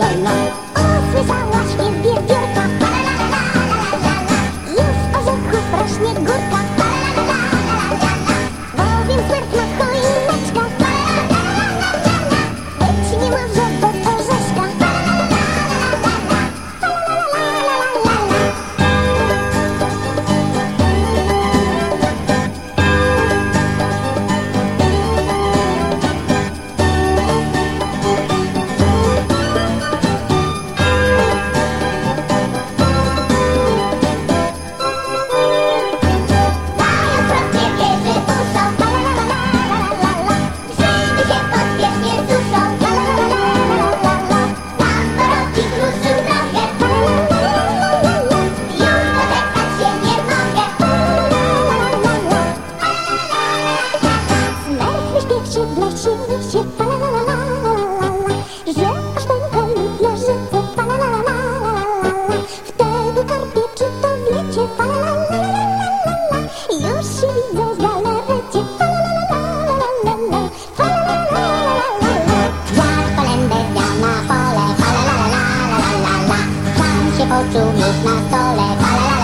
ララ」「お星さましき leży się ta la la la la la la Że aż ten konik leżyce ta la la la la la la Wtedy karpie czy to wiecie ta la la la la la la Już się widzą z galerecie ta la la la la la la la la la la la la Ja kolędę wziął na pole ta la la la la la la la Tam się poczuł na stole ta la la.